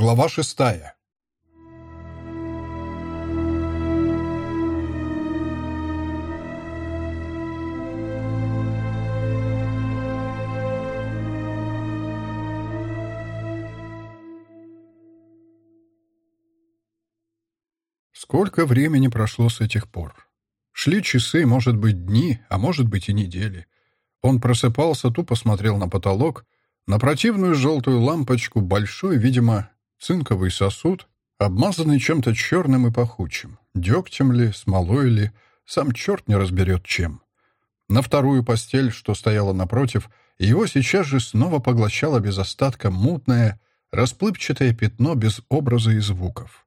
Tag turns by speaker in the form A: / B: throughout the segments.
A: Глава шестая. Сколько времени прошло с этих пор? Шли часы, может быть, дни, а может быть и недели. Он просыпался, тупо смотрел на потолок, на противную желтую лампочку, большой, видимо, цинковый сосуд, обмазанный чем-то черным и пахучим, дегтем ли, смолой ли, сам черт не разберет чем. На вторую постель, что стояла напротив, его сейчас же снова поглощало без остатка мутное, расплывчатое пятно без образа и звуков.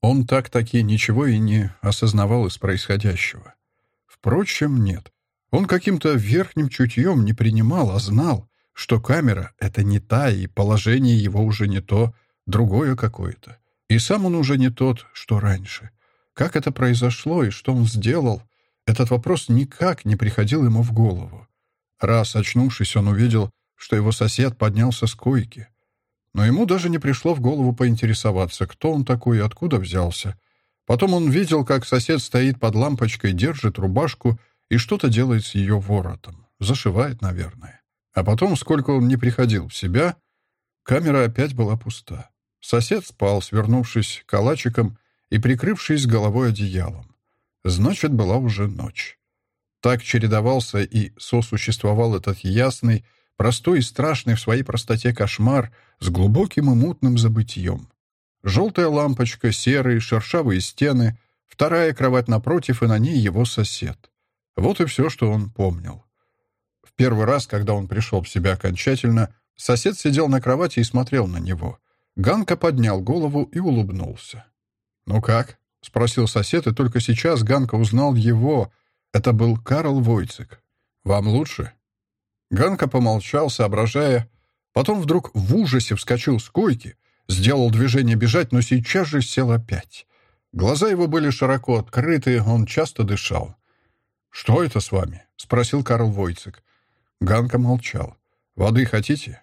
A: Он так-таки ничего и не осознавал из происходящего. Впрочем, нет. Он каким-то верхним чутьем не принимал, а знал, что камера — это не та, и положение его уже не то, другое какое-то. И сам он уже не тот, что раньше. Как это произошло и что он сделал, этот вопрос никак не приходил ему в голову. Раз, очнувшись, он увидел, что его сосед поднялся с койки. Но ему даже не пришло в голову поинтересоваться, кто он такой и откуда взялся. Потом он видел, как сосед стоит под лампочкой, держит рубашку и что-то делает с ее воротом. Зашивает, наверное. А потом, сколько он не приходил в себя, камера опять была пуста. Сосед спал, свернувшись калачиком и прикрывшись головой одеялом. Значит, была уже ночь. Так чередовался и сосуществовал этот ясный, простой и страшный в своей простоте кошмар с глубоким и мутным забытьем. Желтая лампочка, серые, шершавые стены, вторая кровать напротив, и на ней его сосед. Вот и все, что он помнил. В первый раз, когда он пришел в себя окончательно, сосед сидел на кровати и смотрел на него. Ганка поднял голову и улыбнулся. «Ну как?» — спросил сосед, и только сейчас Ганка узнал его. Это был Карл Войцек. «Вам лучше?» Ганка помолчал, соображая. Потом вдруг в ужасе вскочил с койки, сделал движение бежать, но сейчас же сел опять. Глаза его были широко открыты, он часто дышал. «Что это с вами?» — спросил Карл Войцек. Ганка молчал. «Воды хотите?»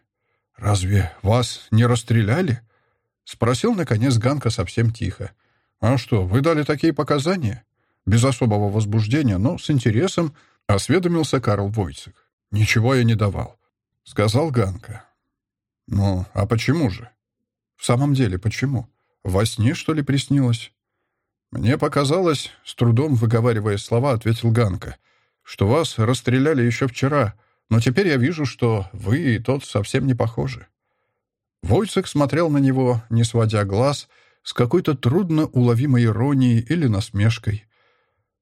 A: «Разве вас не расстреляли?» — спросил, наконец, Ганка совсем тихо. «А что, вы дали такие показания?» Без особого возбуждения, но с интересом осведомился Карл Войцек. «Ничего я не давал», — сказал Ганка. «Ну, а почему же?» «В самом деле, почему? Во сне, что ли, приснилось?» «Мне показалось, с трудом выговаривая слова, ответил Ганка, что вас расстреляли еще вчера, но теперь я вижу, что вы и тот совсем не похожи». Войцек смотрел на него, не сводя глаз, с какой-то трудно уловимой иронией или насмешкой.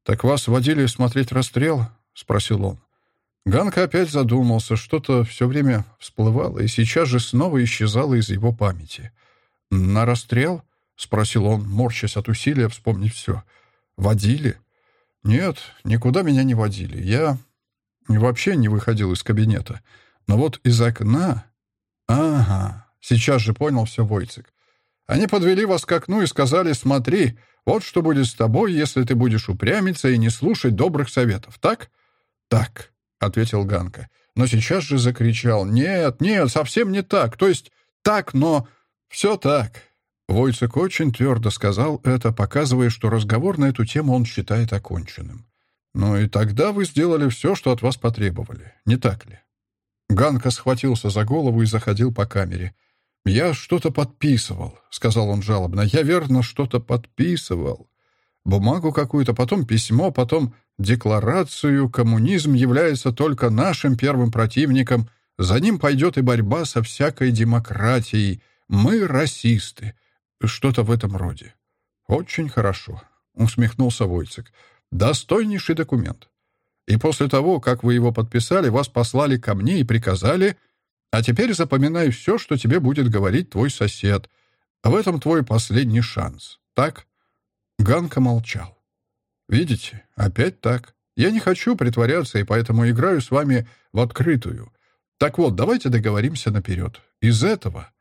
A: «Так вас водили смотреть расстрел?» — спросил он. Ганка опять задумался, что-то все время всплывало и сейчас же снова исчезало из его памяти. «На расстрел?» — спросил он, морщась от усилия вспомнить все. «Водили?» «Нет, никуда меня не водили. Я вообще не выходил из кабинета. Но вот из окна...» «Ага, сейчас же понял все Войцек. Они подвели вас к окну и сказали, смотри, вот что будет с тобой, если ты будешь упрямиться и не слушать добрых советов, так?» «Так», — ответил Ганка. Но сейчас же закричал. «Нет, нет, совсем не так. То есть так, но все так». Войцек очень твердо сказал это, показывая, что разговор на эту тему он считает оконченным. «Ну и тогда вы сделали все, что от вас потребовали, не так ли?» Ганка схватился за голову и заходил по камере. «Я что-то подписывал», — сказал он жалобно. «Я верно что-то подписывал. Бумагу какую-то, потом письмо, потом декларацию. Коммунизм является только нашим первым противником. За ним пойдет и борьба со всякой демократией. Мы расисты. Что-то в этом роде. Очень хорошо, усмехнулся Войцек. Достойнейший документ. И после того, как вы его подписали, вас послали ко мне и приказали, а теперь запоминай все, что тебе будет говорить твой сосед. В этом твой последний шанс. Так? Ганка молчал. Видите, опять так. Я не хочу притворяться, и поэтому играю с вами в открытую. Так вот, давайте договоримся наперед. Из этого...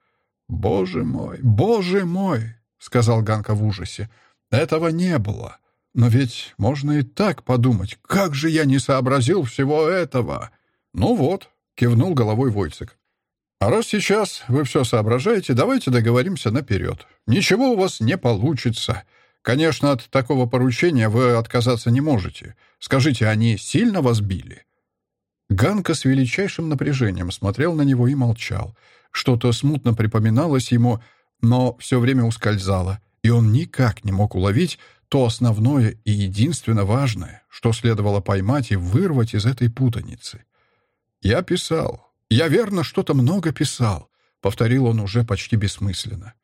A: Боже мой, боже мой, сказал Ганка в ужасе. Этого не было. Но ведь можно и так подумать. Как же я не сообразил всего этого? Ну вот, кивнул головой Войцек. А раз сейчас вы все соображаете, давайте договоримся наперед. Ничего у вас не получится. Конечно, от такого поручения вы отказаться не можете. Скажите, они сильно вас били?» Ганка с величайшим напряжением смотрел на него и молчал. Что-то смутно припоминалось ему, но все время ускользало, и он никак не мог уловить то основное и единственно важное, что следовало поймать и вырвать из этой путаницы. «Я писал. Я верно что-то много писал», — повторил он уже почти бессмысленно.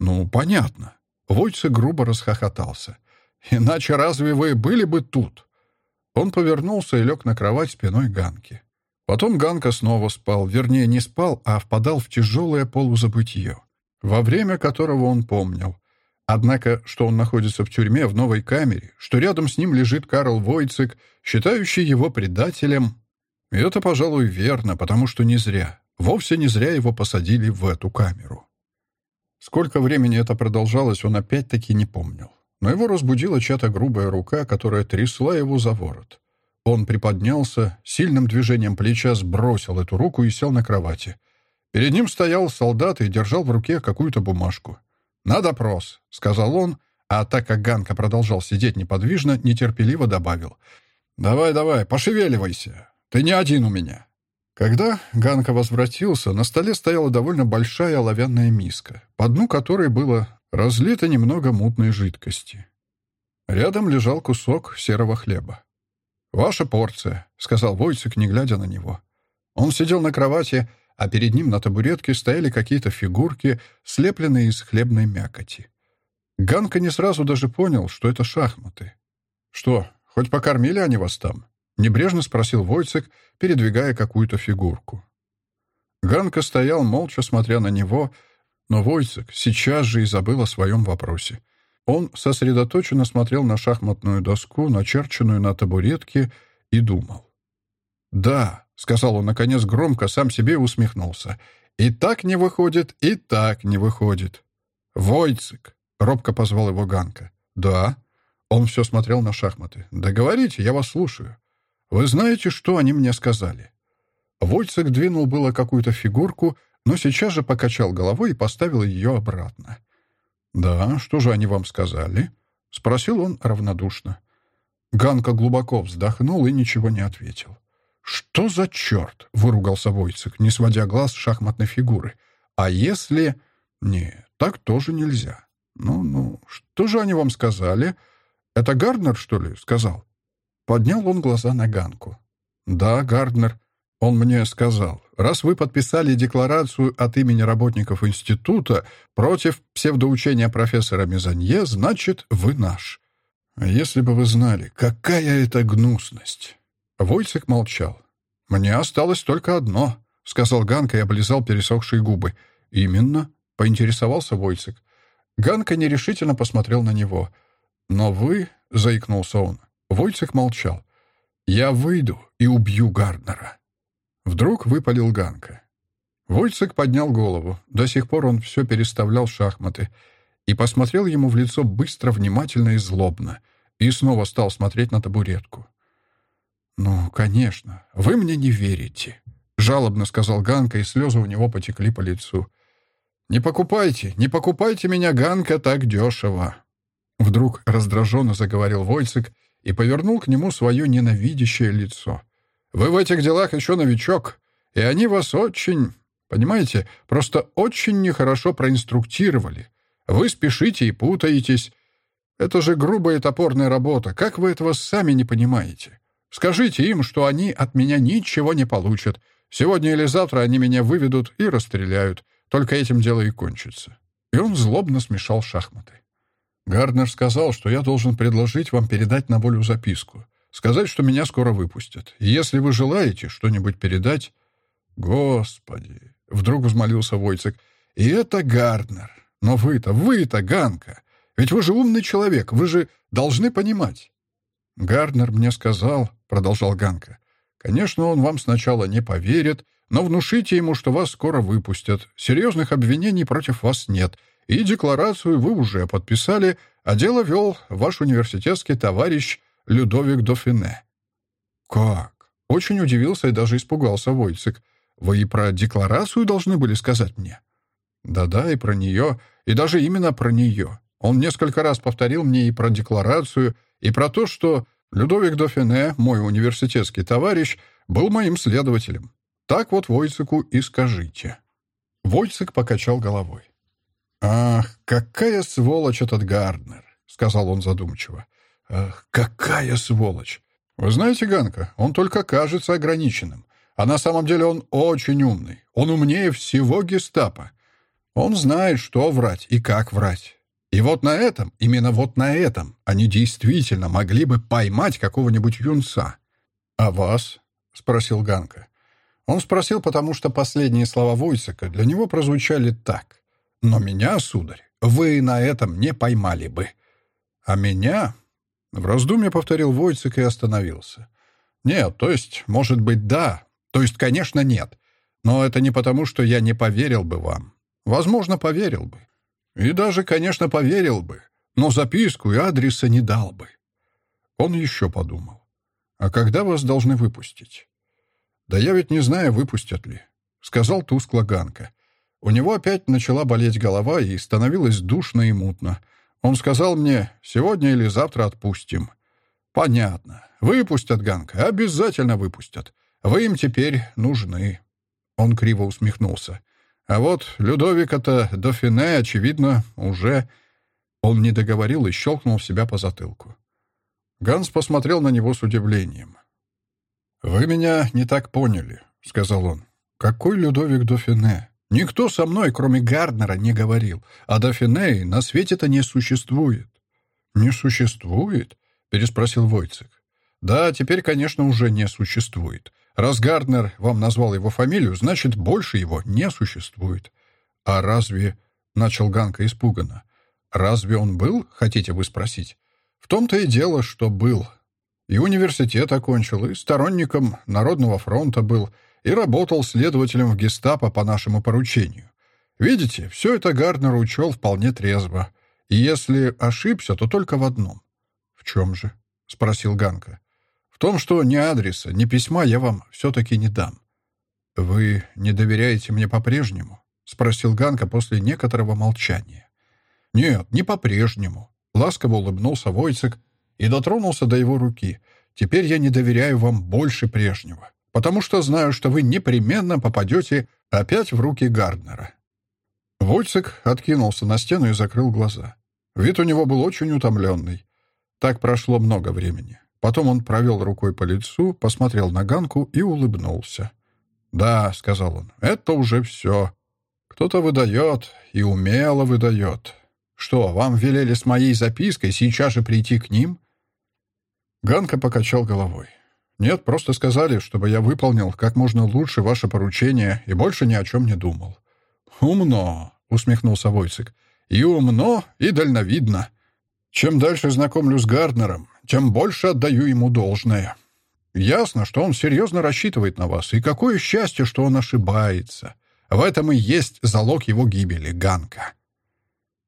A: «Ну, понятно». Войце грубо расхохотался. «Иначе разве вы были бы тут?» Он повернулся и лег на кровать спиной Ганки. Потом Ганка снова спал, вернее, не спал, а впадал в тяжелое полузабытье, во время которого он помнил. Однако, что он находится в тюрьме в новой камере, что рядом с ним лежит Карл Войцек, считающий его предателем, и это, пожалуй, верно, потому что не зря, вовсе не зря его посадили в эту камеру. Сколько времени это продолжалось, он опять-таки не помнил но его разбудила чья-то грубая рука, которая трясла его за ворот. Он приподнялся, сильным движением плеча сбросил эту руку и сел на кровати. Перед ним стоял солдат и держал в руке какую-то бумажку. «На допрос», — сказал он, а так как Ганка продолжал сидеть неподвижно, нетерпеливо добавил. «Давай, давай, пошевеливайся. Ты не один у меня». Когда Ганка возвратился, на столе стояла довольно большая оловянная миска, по дну которой было Разлито немного мутной жидкости. Рядом лежал кусок серого хлеба. «Ваша порция», — сказал Войцек, не глядя на него. Он сидел на кровати, а перед ним на табуретке стояли какие-то фигурки, слепленные из хлебной мякоти. Ганка не сразу даже понял, что это шахматы. «Что, хоть покормили они вас там?» — небрежно спросил Войцек, передвигая какую-то фигурку. Ганка стоял, молча смотря на него, — но Войцек сейчас же и забыл о своем вопросе. Он сосредоточенно смотрел на шахматную доску, начерченную на табуретке, и думал. «Да», — сказал он, наконец, громко, сам себе усмехнулся. «И так не выходит, и так не выходит». «Войцек», — робко позвал его Ганка. «Да». Он все смотрел на шахматы. «Да говорите, я вас слушаю. Вы знаете, что они мне сказали?» Войцек двинул было какую-то фигурку, но сейчас же покачал головой и поставил ее обратно. «Да, что же они вам сказали?» — спросил он равнодушно. Ганка глубоко вздохнул и ничего не ответил. «Что за черт?» — выругался Войцек, не сводя глаз с шахматной фигуры. «А если...» «Не, так тоже нельзя». «Ну-ну, что же они вам сказали?» «Это Гарднер, что ли?» — сказал. Поднял он глаза на Ганку. «Да, Гарднер. Он мне сказал, раз вы подписали декларацию от имени работников института против псевдоучения профессора Мезонье, значит, вы наш. Если бы вы знали, какая это гнусность. Войцек молчал. «Мне осталось только одно», — сказал Ганка и облизал пересохшие губы. «Именно?» — поинтересовался Войцек. Ганка нерешительно посмотрел на него. «Но вы...» — заикнулся он. Войцек молчал. «Я выйду и убью Гарднера». Вдруг выпалил Ганка. Войцек поднял голову. До сих пор он все переставлял шахматы. И посмотрел ему в лицо быстро, внимательно и злобно. И снова стал смотреть на табуретку. «Ну, конечно, вы мне не верите», — жалобно сказал Ганка, и слезы у него потекли по лицу. «Не покупайте, не покупайте меня, Ганка, так дешево!» Вдруг раздраженно заговорил Войцек и повернул к нему свое ненавидящее лицо — вы в этих делах еще новичок, и они вас очень, понимаете, просто очень нехорошо проинструктировали. Вы спешите и путаетесь. Это же грубая топорная работа. Как вы этого сами не понимаете? Скажите им, что они от меня ничего не получат. Сегодня или завтра они меня выведут и расстреляют. Только этим дело и кончится». И он злобно смешал шахматы. Гарднер сказал, что я должен предложить вам передать на волю записку. Сказать, что меня скоро выпустят. И если вы желаете что-нибудь передать... Господи! Вдруг взмолился Войцек. И это Гарднер. Но вы-то, вы-то, Ганка. Ведь вы же умный человек, вы же должны понимать. Гарднер мне сказал, продолжал Ганка. Конечно, он вам сначала не поверит, но внушите ему, что вас скоро выпустят. Серьезных обвинений против вас нет. И декларацию вы уже подписали, а дело вел ваш университетский товарищ Людовик Дофине. «Как?» Очень удивился и даже испугался Войцек. Вы и про декларацию должны были сказать мне». «Да-да, и про нее, и даже именно про нее. Он несколько раз повторил мне и про декларацию, и про то, что Людовик Дофине, мой университетский товарищ, был моим следователем. Так вот Войцику и скажите». Войцик покачал головой. «Ах, какая сволочь этот Гарднер!» — сказал он задумчиво. «Ах, какая сволочь! Вы знаете, Ганка, он только кажется ограниченным, а на самом деле он очень умный. Он умнее всего гестапо. Он знает, что врать и как врать. И вот на этом, именно вот на этом, они действительно могли бы поймать какого-нибудь юнца. «А вас?» — спросил Ганка. Он спросил, потому что последние слова Войцека для него прозвучали так. «Но меня, сударь, вы на этом не поймали бы». «А меня?» — в раздумье повторил Войцек и остановился. «Нет, то есть, может быть, да. То есть, конечно, нет. Но это не потому, что я не поверил бы вам. Возможно, поверил бы. И даже, конечно, поверил бы. Но записку и адреса не дал бы». Он еще подумал. «А когда вас должны выпустить?» «Да я ведь не знаю, выпустят ли», — сказал тускло Ганка. У него опять начала болеть голова и становилось душно и мутно. Он сказал мне, сегодня или завтра отпустим. «Понятно. Выпустят, Ганка, обязательно выпустят. Вы им теперь нужны». Он криво усмехнулся. «А вот Людовика-то Дофине, очевидно, уже...» Он не договорил и щелкнул себя по затылку. Ганс посмотрел на него с удивлением. «Вы меня не так поняли», — сказал он. «Какой Людовик Дофине? Никто со мной, кроме Гарднера, не говорил. А Дофине на свете-то не существует». «Не существует?» — переспросил Войцек. «Да, теперь, конечно, уже не существует. Раз Гарднер вам назвал его фамилию, значит, больше его не существует». «А разве...» — начал Ганка испуганно. «Разве он был, хотите вы спросить?» «В том-то и дело, что был. И университет окончил, и сторонником Народного фронта был, и работал следователем в гестапо по нашему поручению. Видите, все это Гарднер учел вполне трезво. И если ошибся, то только в одном. «В чем же?» — спросил Ганка. «В том, что ни адреса, ни письма я вам все-таки не дам». «Вы не доверяете мне по-прежнему?» — спросил Ганка после некоторого молчания. «Нет, не по-прежнему», — ласково улыбнулся Войцек, и дотронулся до его руки. «Теперь я не доверяю вам больше прежнего, потому что знаю, что вы непременно попадете опять в руки Гарднера». Вольцек откинулся на стену и закрыл глаза. Вид у него был очень утомленный. Так прошло много времени. Потом он провел рукой по лицу, посмотрел на Ганку и улыбнулся. «Да», — сказал он, — «это уже все. Кто-то выдает, и умело выдает. Что, вам велели с моей запиской сейчас же прийти к ним?» Ганка покачал головой. «Нет, просто сказали, чтобы я выполнил как можно лучше ваше поручение и больше ни о чем не думал». «Умно», — усмехнулся Войцик. «И умно, и дальновидно. Чем дальше знакомлю с Гарднером, тем больше отдаю ему должное. Ясно, что он серьезно рассчитывает на вас, и какое счастье, что он ошибается. В этом и есть залог его гибели, Ганка».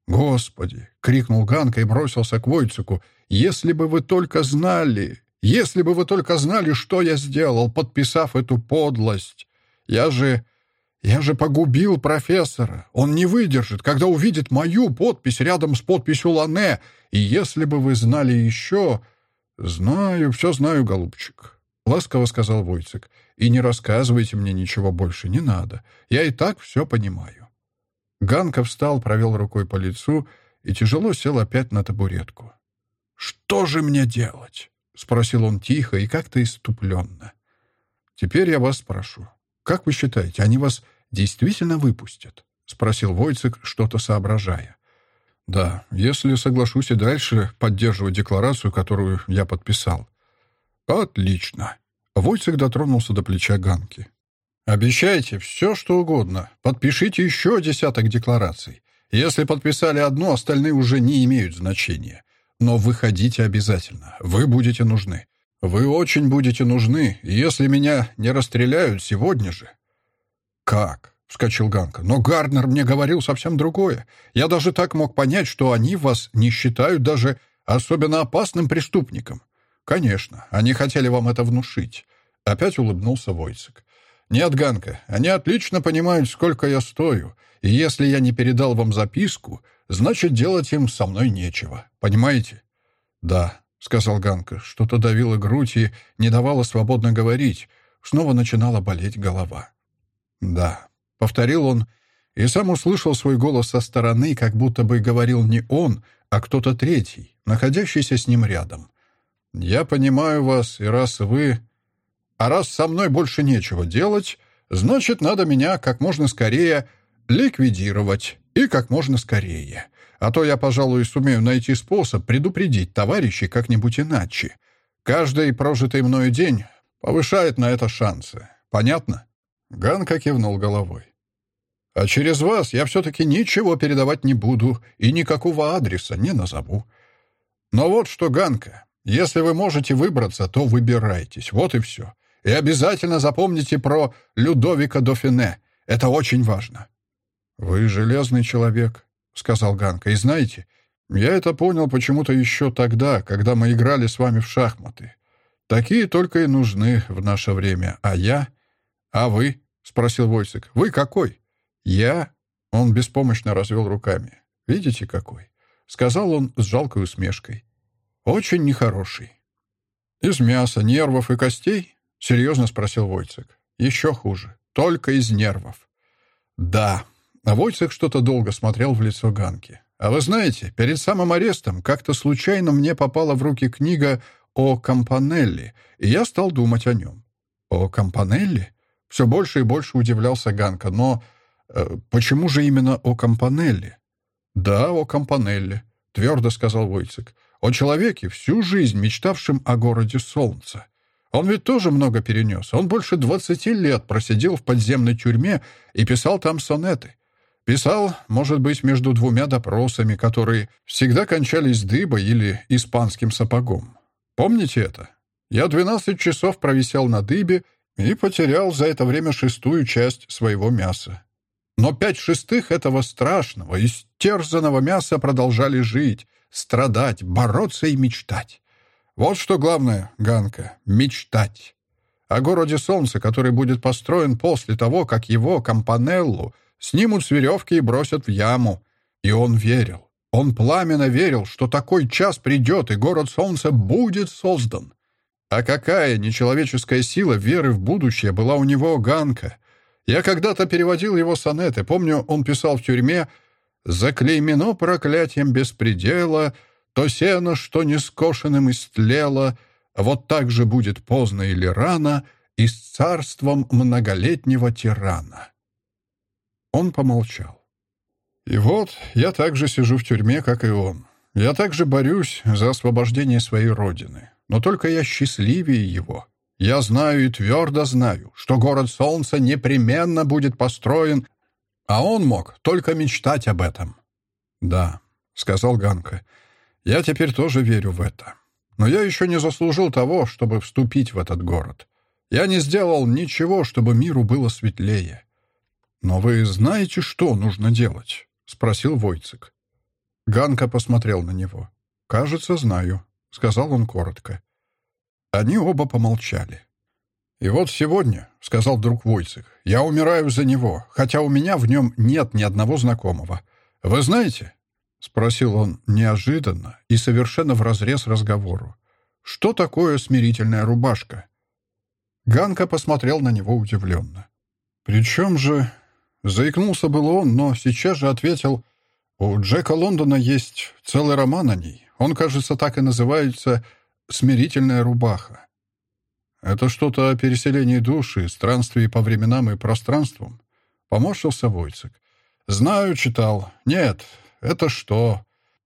A: «Господи!» — крикнул Ганка и бросился к Войцику — если бы вы только знали, если бы вы только знали, что я сделал, подписав эту подлость. Я же... я же погубил профессора. Он не выдержит, когда увидит мою подпись рядом с подписью Лане. И если бы вы знали еще... Знаю, все знаю, голубчик. — ласково сказал Войцек. «И не рассказывайте мне ничего больше, не надо. Я и так все понимаю». Ганка встал, провел рукой по лицу и тяжело сел опять на табуретку. «Что же мне делать?» — спросил он тихо и как-то иступленно. «Теперь я вас спрошу. Как вы считаете, они вас действительно выпустят?» — спросил Войцек, что-то соображая. «Да, если соглашусь и дальше поддерживать декларацию, которую я подписал». «Отлично!» Войцек дотронулся до плеча Ганки. «Обещайте все, что угодно. Подпишите еще десяток деклараций. Если подписали одну, остальные уже не имеют значения. Но выходите обязательно. Вы будете нужны. Вы очень будете нужны, если меня не расстреляют сегодня же». «Как?» — вскочил Ганка. «Но Гарднер мне говорил совсем другое. Я даже так мог понять, что они вас не считают даже особенно опасным преступником. Конечно, они хотели вам это внушить». Опять улыбнулся Войцек. «Нет, Ганка, они отлично понимают, сколько я стою, и если я не передал вам записку, значит, делать им со мной нечего. Понимаете?» «Да», — сказал Ганка. Что-то давило грудь и не давало свободно говорить. Снова начинала болеть голова. «Да», — повторил он, и сам услышал свой голос со стороны, как будто бы говорил не он, а кто-то третий, находящийся с ним рядом. «Я понимаю вас, и раз вы... А раз со мной больше нечего делать, значит, надо меня как можно скорее ликвидировать, и как можно скорее. А то я, пожалуй, сумею найти способ предупредить товарищей как-нибудь иначе. Каждый прожитый мною день повышает на это шансы. Понятно?» Ганка кивнул головой. А через вас я все-таки ничего передавать не буду и никакого адреса не назову. Но вот что, Ганка, если вы можете выбраться, то выбирайтесь. Вот и все. И обязательно запомните про Людовика Дофине. Это очень важно. «Вы железный человек», — сказал Ганка. «И знаете, я это понял почему-то еще тогда, когда мы играли с вами в шахматы. Такие только и нужны в наше время. А я? А вы?» — спросил Войцек. «Вы какой?» «Я?» — он беспомощно развел руками. «Видите, какой?» — сказал он с жалкой усмешкой. «Очень нехороший». «Из мяса, нервов и костей?» — серьезно спросил Войцек. «Еще хуже. Только из нервов». «Да». А Войцек что-то долго смотрел в лицо Ганки. «А вы знаете, перед самым арестом как-то случайно мне попала в руки книга о Кампанелли, и я стал думать о нем». «О Кампанелли?» Все больше и больше удивлялся Ганка, но Э, «Почему же именно о Компанелле?» «Да, о Компанелле», — твердо сказал Войцек. «О человеке, всю жизнь мечтавшем о городе Солнца. Он ведь тоже много перенес. Он больше двадцати лет просидел в подземной тюрьме и писал там сонеты. Писал, может быть, между двумя допросами, которые всегда кончались дыбой или испанским сапогом. Помните это? Я двенадцать часов провисел на дыбе и потерял за это время шестую часть своего мяса. Но пять шестых этого страшного, истерзанного мяса продолжали жить, страдать, бороться и мечтать. Вот что главное, Ганка — мечтать. О городе солнца, который будет построен после того, как его, Кампанеллу, снимут с веревки и бросят в яму. И он верил. Он пламенно верил, что такой час придет, и город солнца будет создан. А какая нечеловеческая сила веры в будущее была у него, Ганка — я когда-то переводил его сонеты. Помню, он писал в тюрьме «Заклеймено проклятием беспредела, то сено, что не скошенным истлело, вот так же будет поздно или рано и с царством многолетнего тирана». Он помолчал. «И вот я также сижу в тюрьме, как и он. Я также борюсь за освобождение своей родины, но только я счастливее его». Я знаю и твердо знаю, что город солнца непременно будет построен, а он мог только мечтать об этом. «Да», — сказал Ганка, — «я теперь тоже верю в это. Но я еще не заслужил того, чтобы вступить в этот город. Я не сделал ничего, чтобы миру было светлее». «Но вы знаете, что нужно делать?» — спросил Войцек. Ганка посмотрел на него. «Кажется, знаю», — сказал он коротко. Они оба помолчали. «И вот сегодня», — сказал вдруг Войцех, — «я умираю за него, хотя у меня в нем нет ни одного знакомого. Вы знаете?» — спросил он неожиданно и совершенно вразрез разговору. «Что такое смирительная рубашка?» Ганка посмотрел на него удивленно. «Причем же...» — заикнулся был он, но сейчас же ответил, «У Джека Лондона есть целый роман о ней. Он, кажется, так и называется смирительная рубаха. Это что-то о переселении души, странствии по временам и пространствам. Поморщился Войцек. Знаю, читал. Нет, это что?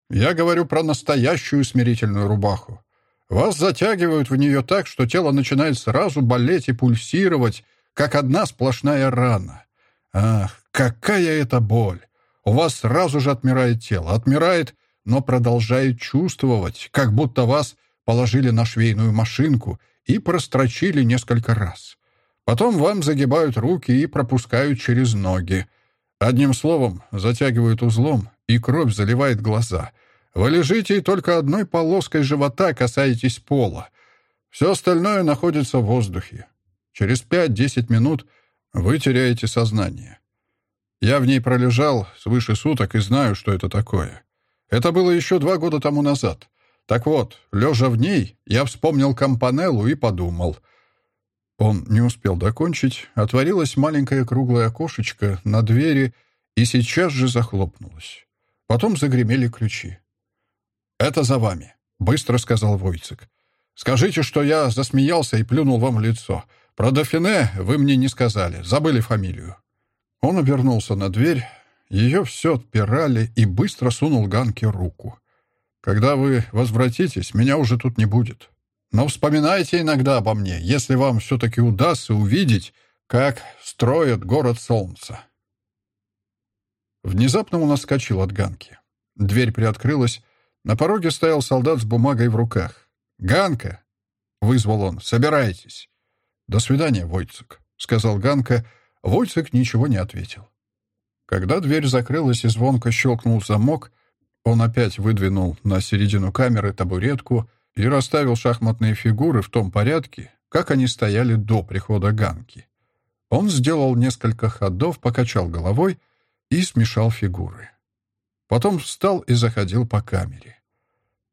A: Я говорю про настоящую смирительную рубаху. Вас затягивают в нее так, что тело начинает сразу болеть и пульсировать, как одна сплошная рана. Ах, какая это боль! У вас сразу же отмирает тело. Отмирает, но продолжает чувствовать, как будто вас положили на швейную машинку и прострочили несколько раз. Потом вам загибают руки и пропускают через ноги. Одним словом, затягивают узлом, и кровь заливает глаза. Вы лежите и только одной полоской живота касаетесь пола. Все остальное находится в воздухе. Через 5-10 минут Вы теряете сознание. Я в ней пролежал свыше суток и знаю, что это такое. Это было еще два года тому назад. Так вот, лежа в ней, я вспомнил Кампанеллу и подумал. Он не успел докончить. Отворилось маленькое круглое окошечко на двери и сейчас же захлопнулось. Потом загремели ключи. «Это за вами», — быстро сказал Войцек. «Скажите, что я засмеялся и плюнул вам в лицо. Про Дофине вы мне не сказали, забыли фамилию». Он обернулся на дверь, ее все отпирали и быстро сунул Ганке руку. «Когда вы возвратитесь, меня уже тут не будет. Но вспоминайте иногда обо мне, если вам все-таки удастся увидеть, как строят город солнца». Внезапно он отскочил от Ганки. Дверь приоткрылась. На пороге стоял солдат с бумагой в руках. «Ганка!» — вызвал он. «Собирайтесь!» «До свидания, Войцек», — сказал Ганка. Войцек ничего не ответил. Когда дверь закрылась и звонко щелкнул замок, он опять выдвинул на середину камеры табуретку и расставил шахматные фигуры в том порядке, как они стояли до прихода Ганки. Он сделал несколько ходов, покачал головой и смешал фигуры. Потом встал и заходил по камере.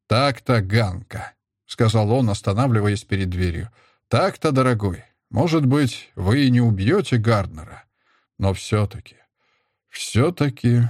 A: «Так-то, Ганка», — сказал он, останавливаясь перед дверью. «Так-то, дорогой, может быть, вы и не убьете Гарднера, но все-таки, все-таки